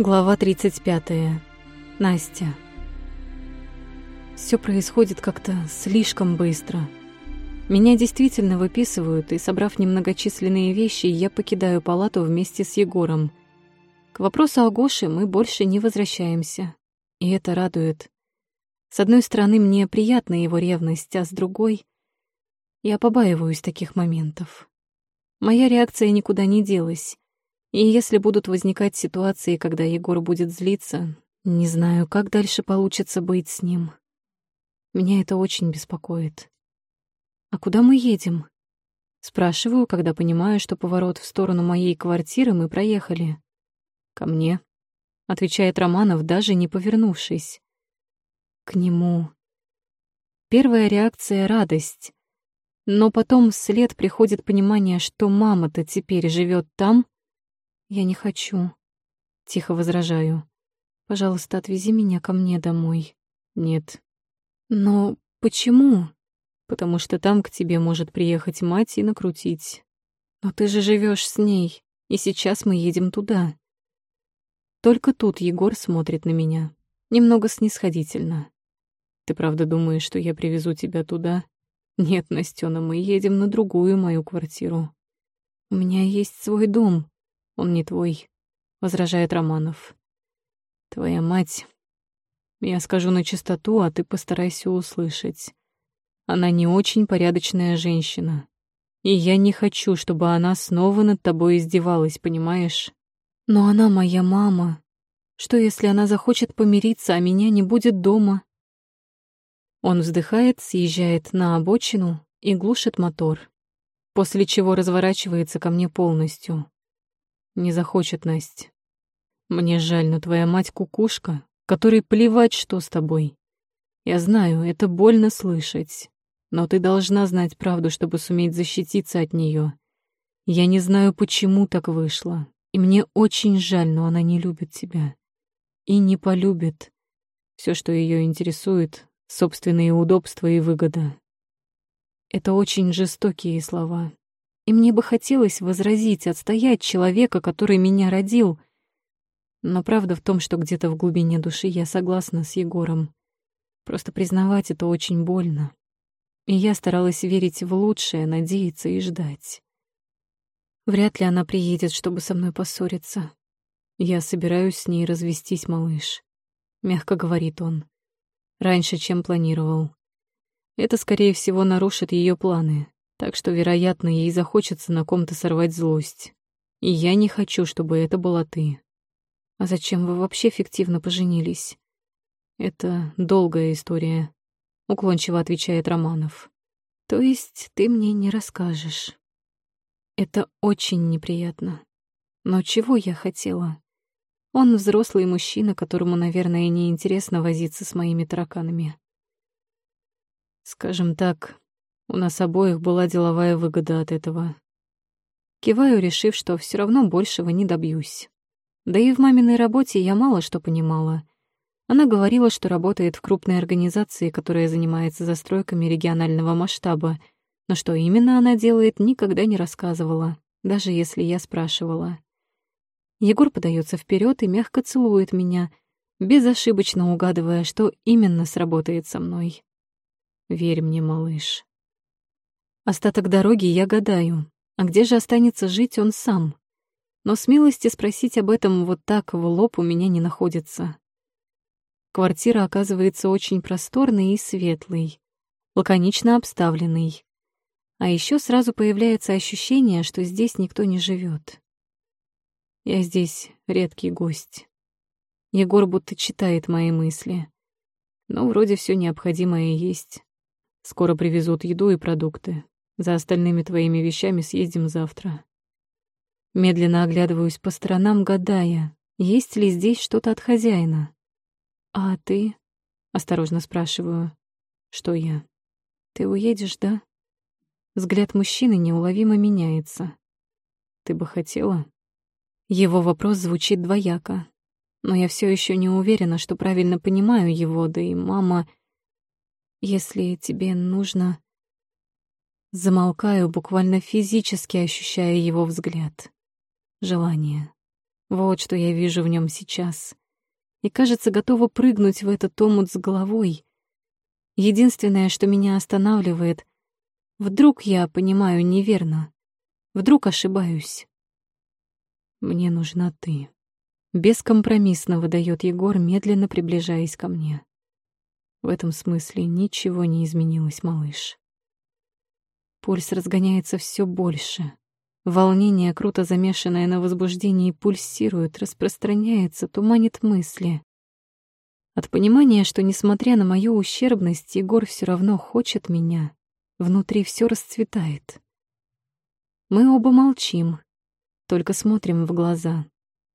Глава 35. Настя. Все происходит как-то слишком быстро. Меня действительно выписывают, и, собрав немногочисленные вещи, я покидаю палату вместе с Егором. К вопросу о Гоше мы больше не возвращаемся. И это радует. С одной стороны, мне приятна его ревность, а с другой — я побаиваюсь таких моментов. Моя реакция никуда не делась. И если будут возникать ситуации, когда Егор будет злиться, не знаю, как дальше получится быть с ним. Меня это очень беспокоит. «А куда мы едем?» Спрашиваю, когда понимаю, что поворот в сторону моей квартиры мы проехали. «Ко мне», — отвечает Романов, даже не повернувшись. «К нему». Первая реакция — радость. Но потом вслед приходит понимание, что мама-то теперь живет там, «Я не хочу», — тихо возражаю. «Пожалуйста, отвези меня ко мне домой». «Нет». «Но почему?» «Потому что там к тебе может приехать мать и накрутить». «Но ты же живешь с ней, и сейчас мы едем туда». Только тут Егор смотрит на меня, немного снисходительно. «Ты правда думаешь, что я привезу тебя туда?» «Нет, Настёна, мы едем на другую мою квартиру. У меня есть свой дом, он не твой, возражает Романов. Твоя мать. Я скажу на чистоту, а ты постарайся услышать. Она не очень порядочная женщина. И я не хочу, чтобы она снова над тобой издевалась, понимаешь? Но она моя мама. Что, если она захочет помириться, а меня не будет дома? Он вздыхает, съезжает на обочину и глушит мотор, после чего разворачивается ко мне полностью. Не захочет Настя. Мне жаль, но твоя мать кукушка, которой плевать, что с тобой. Я знаю, это больно слышать, но ты должна знать правду, чтобы суметь защититься от нее. Я не знаю, почему так вышло, и мне очень жаль, но она не любит тебя. И не полюбит. Все, что ее интересует, собственные удобства и выгода. Это очень жестокие слова, и мне бы хотелось возразить, отстоять человека, который меня родил. Но правда в том, что где-то в глубине души я согласна с Егором. Просто признавать это очень больно. И я старалась верить в лучшее, надеяться и ждать. Вряд ли она приедет, чтобы со мной поссориться. Я собираюсь с ней развестись, малыш. Мягко говорит он. Раньше, чем планировал. Это, скорее всего, нарушит ее планы. Так что, вероятно, ей захочется на ком-то сорвать злость. И я не хочу, чтобы это была ты. А зачем вы вообще фиктивно поженились? Это долгая история, уклончиво отвечает Романов. То есть ты мне не расскажешь. Это очень неприятно. Но чего я хотела? Он взрослый мужчина, которому, наверное, не интересно возиться с моими тараканами. Скажем так, у нас обоих была деловая выгода от этого. Киваю, решив, что все равно большего не добьюсь. Да и в маминой работе я мало что понимала. Она говорила, что работает в крупной организации, которая занимается застройками регионального масштаба, но что именно она делает, никогда не рассказывала, даже если я спрашивала. Егор подается вперед и мягко целует меня, безошибочно угадывая, что именно сработает со мной. «Верь мне, малыш, Остаток дороги я гадаю, а где же останется жить он сам? Но смелости спросить об этом вот так в лоб у меня не находится. Квартира оказывается очень просторной и светлой, лаконично обставленной. А еще сразу появляется ощущение, что здесь никто не живет. Я здесь редкий гость. Егор будто читает мои мысли. Но вроде все необходимое есть. Скоро привезут еду и продукты. За остальными твоими вещами съездим завтра. Медленно оглядываюсь по сторонам, гадая, есть ли здесь что-то от хозяина. «А ты?» — осторожно спрашиваю. «Что я?» «Ты уедешь, да?» Взгляд мужчины неуловимо меняется. «Ты бы хотела?» Его вопрос звучит двояко. Но я все еще не уверена, что правильно понимаю его, да и мама... Если тебе нужно... Замолкаю, буквально физически ощущая его взгляд. Желание. Вот что я вижу в нем сейчас. И, кажется, готова прыгнуть в этот омут с головой. Единственное, что меня останавливает, вдруг я понимаю неверно, вдруг ошибаюсь. Мне нужна ты. Бескомпромиссно выдает Егор, медленно приближаясь ко мне. В этом смысле ничего не изменилось, малыш. Пульс разгоняется все больше. Волнение, круто замешанное на возбуждении, пульсирует, распространяется, туманит мысли. От понимания, что, несмотря на мою ущербность, Егор все равно хочет меня, внутри все расцветает. Мы оба молчим, только смотрим в глаза,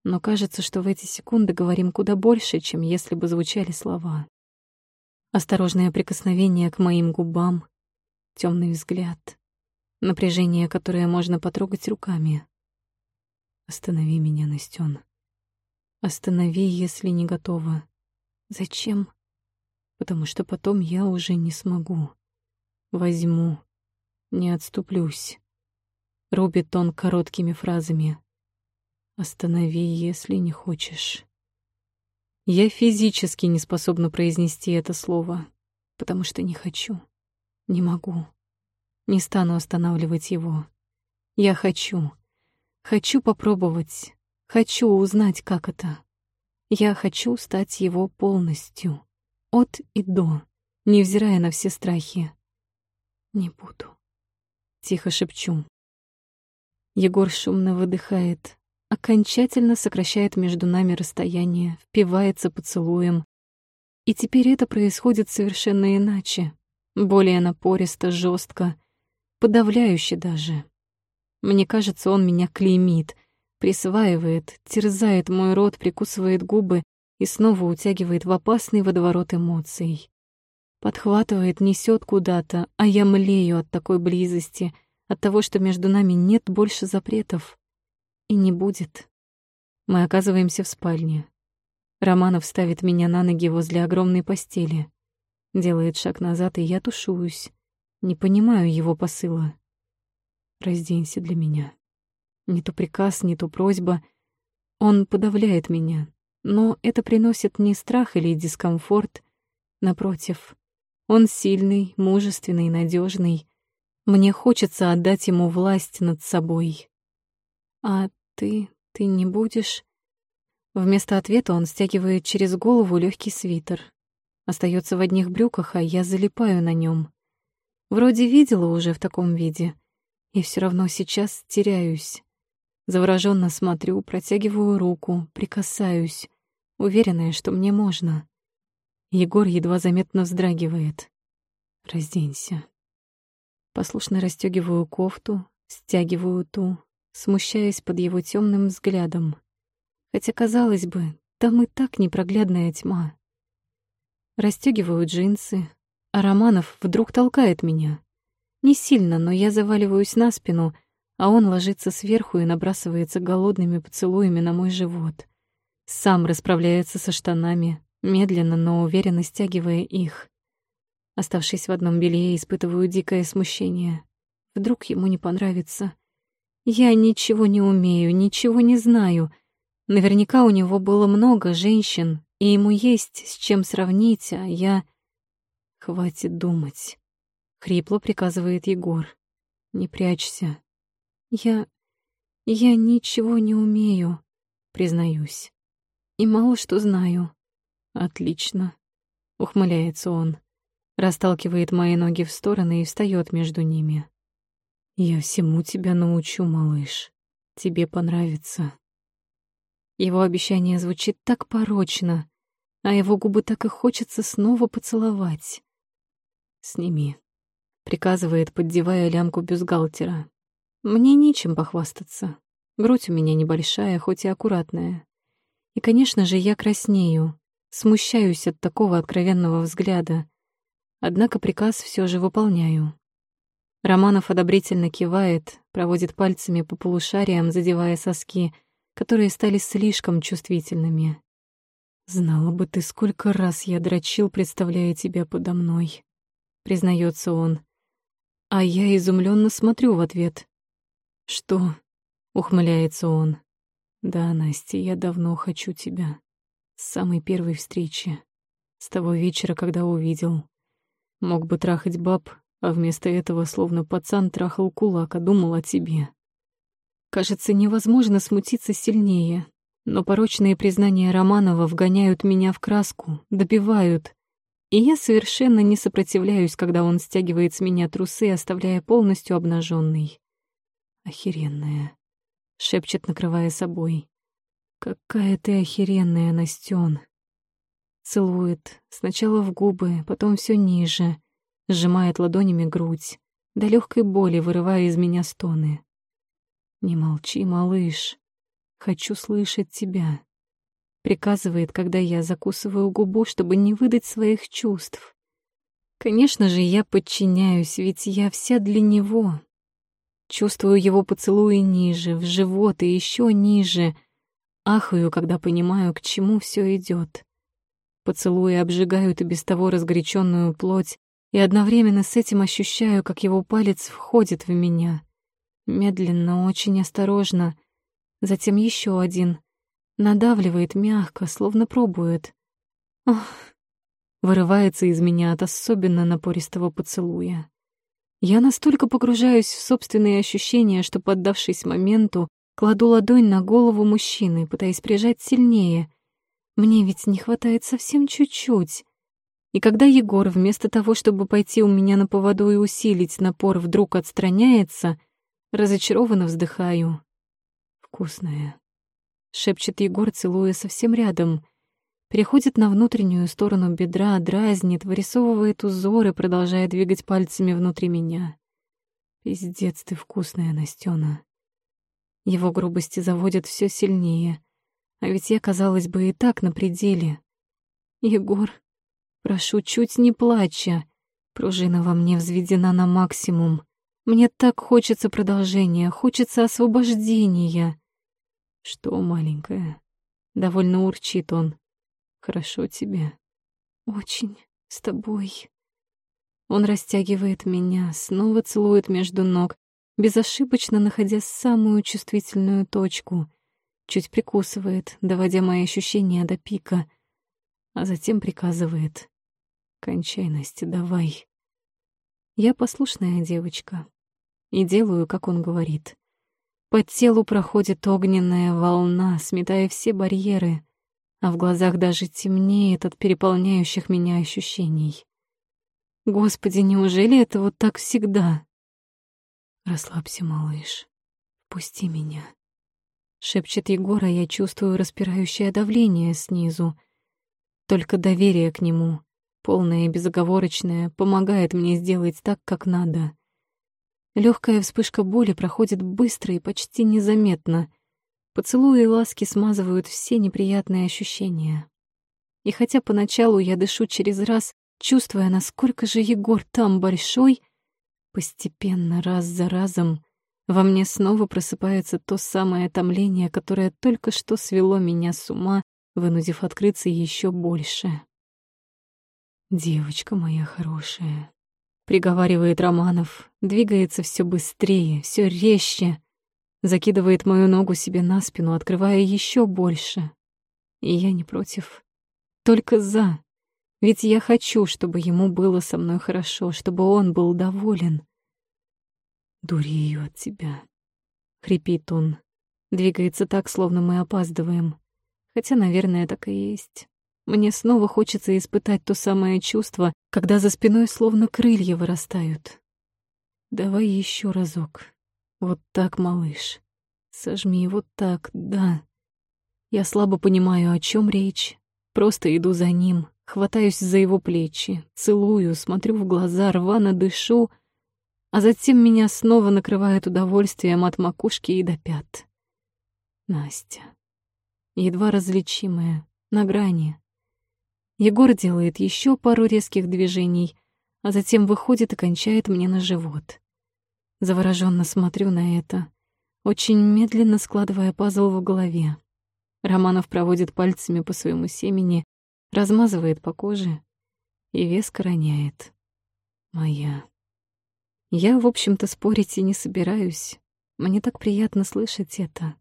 но кажется, что в эти секунды говорим куда больше, чем если бы звучали слова. Осторожное прикосновение к моим губам, темный взгляд, напряжение, которое можно потрогать руками. Останови меня, Настён. Останови, если не готова. Зачем? Потому что потом я уже не смогу. Возьму, не отступлюсь. Рубит он короткими фразами. Останови, если не хочешь. Я физически не способна произнести это слово, потому что не хочу, не могу. Не стану останавливать его. Я хочу, хочу попробовать, хочу узнать, как это. Я хочу стать его полностью, от и до, невзирая на все страхи. Не буду. Тихо шепчу. Егор шумно выдыхает, окончательно сокращает между нами расстояние, впивается поцелуем. И теперь это происходит совершенно иначе, более напористо, жестко, подавляюще даже. Мне кажется, он меня клеймит, присваивает, терзает мой рот, прикусывает губы и снова утягивает в опасный водоворот эмоций. Подхватывает, несет куда-то, а я млею от такой близости, от того, что между нами нет больше запретов. И не будет. Мы оказываемся в спальне. Романов ставит меня на ноги возле огромной постели. Делает шаг назад, и я тушуюсь. Не понимаю его посыла. Разденься для меня. Не то приказ, не то просьба. Он подавляет меня, но это приносит не страх или дискомфорт. Напротив, он сильный, мужественный, надежный. Мне хочется отдать ему власть над собой. «А ты... ты не будешь...» Вместо ответа он стягивает через голову легкий свитер. Остается в одних брюках, а я залипаю на нем. Вроде видела уже в таком виде, и все равно сейчас теряюсь. Завороженно смотрю, протягиваю руку, прикасаюсь, уверенная, что мне можно. Егор едва заметно вздрагивает. «Разденься». Послушно расстегиваю кофту, стягиваю ту, смущаясь под его темным взглядом. Хотя, казалось бы, там и так непроглядная тьма. Растёгиваю джинсы, а Романов вдруг толкает меня. Не сильно, но я заваливаюсь на спину, а он ложится сверху и набрасывается голодными поцелуями на мой живот. Сам расправляется со штанами, медленно, но уверенно стягивая их. Оставшись в одном белье, испытываю дикое смущение. Вдруг ему не понравится. Я ничего не умею, ничего не знаю. Наверняка у него было много женщин, и ему есть с чем сравнить, а я... Хватит думать. Хрипло приказывает Егор. Не прячься. Я... я ничего не умею, признаюсь. И мало что знаю. Отлично. Ухмыляется он. Расталкивает мои ноги в стороны и встает между ними. Я всему тебя научу, малыш. Тебе понравится. Его обещание звучит так порочно, а его губы так и хочется снова поцеловать. Сними, приказывает, поддевая лямку бюстгальтера. Мне нечем похвастаться. Грудь у меня небольшая, хоть и аккуратная. И, конечно же, я краснею, смущаюсь от такого откровенного взгляда. Однако приказ все же выполняю. Романов одобрительно кивает, проводит пальцами по полушариям, задевая соски, которые стали слишком чувствительными. «Знала бы ты, сколько раз я дрочил, представляя тебя подо мной», — признается он. А я изумленно смотрю в ответ. «Что?» — ухмыляется он. Да, Настя, я давно хочу тебя. С самой первой встречи. С того вечера, когда увидел. Мог бы трахать баб, а вместо этого словно пацан трахал кулак, а думал о тебе. Кажется, невозможно смутиться сильнее, но порочные признания Романова вгоняют меня в краску, добивают. И я совершенно не сопротивляюсь, когда он стягивает с меня трусы, оставляя полностью обнаженный. Охеренная шепчет, накрывая собой. «Какая ты охеренная, Настён!» Целует, сначала в губы, потом все ниже, сжимает ладонями грудь, до легкой боли вырывая из меня стоны. «Не молчи, малыш, хочу слышать тебя», приказывает, когда я закусываю губу, чтобы не выдать своих чувств. Конечно же, я подчиняюсь, ведь я вся для него, Чувствую его поцелуи ниже, в живот и еще ниже. Ахаю, когда понимаю, к чему все идет. Поцелуи обжигают и без того разгоряченную плоть, и одновременно с этим ощущаю, как его палец входит в меня. Медленно, очень осторожно. Затем еще один. Надавливает мягко, словно пробует. Ох, вырывается из меня от особенно напористого поцелуя. Я настолько погружаюсь в собственные ощущения, что, поддавшись моменту, кладу ладонь на голову мужчины, пытаясь прижать сильнее. Мне ведь не хватает совсем чуть-чуть. И когда Егор, вместо того, чтобы пойти у меня на поводу и усилить напор, вдруг отстраняется, разочарованно вздыхаю. «Вкусная», — шепчет Егор, целуя совсем рядом переходит на внутреннюю сторону бедра, дразнит, вырисовывает узоры, продолжая двигать пальцами внутри меня. Пиздец ты вкусная, Настёна. Его грубости заводят все сильнее. А ведь я, казалось бы, и так на пределе. Егор, прошу, чуть не плача. Пружина во мне взведена на максимум. Мне так хочется продолжения, хочется освобождения. Что, маленькая? Довольно урчит он. Хорошо тебе. Очень с тобой. Он растягивает меня, снова целует между ног, безошибочно находя самую чувствительную точку. Чуть прикусывает, доводя мои ощущения до пика, а затем приказывает. «Кончай, Настя, давай». Я послушная девочка и делаю, как он говорит. По телу проходит огненная волна, сметая все барьеры — а в глазах даже темнеет от переполняющих меня ощущений. Господи, неужели это вот так всегда? Расслабься, малыш. Пусти меня. Шепчет Егор, а я чувствую распирающее давление снизу. Только доверие к нему, полное и безоговорочное, помогает мне сделать так, как надо. Легкая вспышка боли проходит быстро и почти незаметно — Поцелуи и ласки смазывают все неприятные ощущения. И хотя поначалу я дышу через раз, чувствуя, насколько же Егор там большой, постепенно, раз за разом, во мне снова просыпается то самое томление, которое только что свело меня с ума, вынудив открыться еще больше. «Девочка моя хорошая», — приговаривает Романов, двигается все быстрее, все резче, закидывает мою ногу себе на спину, открывая еще больше. И я не против. Только за. Ведь я хочу, чтобы ему было со мной хорошо, чтобы он был доволен. «Дури ее от тебя», — хрипит он. Двигается так, словно мы опаздываем. Хотя, наверное, так и есть. Мне снова хочется испытать то самое чувство, когда за спиной словно крылья вырастают. Давай еще разок. Вот так, малыш. Сожми вот так, да. Я слабо понимаю, о чем речь. Просто иду за ним, хватаюсь за его плечи, целую, смотрю в глаза, рвано дышу, а затем меня снова накрывает удовольствием от макушки и до пят. Настя. Едва различимая, на грани. Егор делает еще пару резких движений, а затем выходит и кончает мне на живот. Завороженно смотрю на это, очень медленно складывая пазл в голове. Романов проводит пальцами по своему семени, размазывает по коже и веско роняет. Моя. Я, в общем-то, спорить и не собираюсь. Мне так приятно слышать это.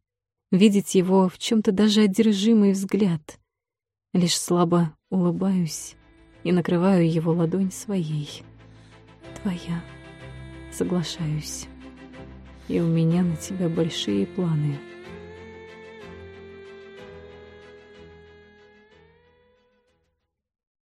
видеть его в чем то даже одержимый взгляд. Лишь слабо улыбаюсь и накрываю его ладонь своей. Твоя. Соглашаюсь. И у меня на тебя большие планы.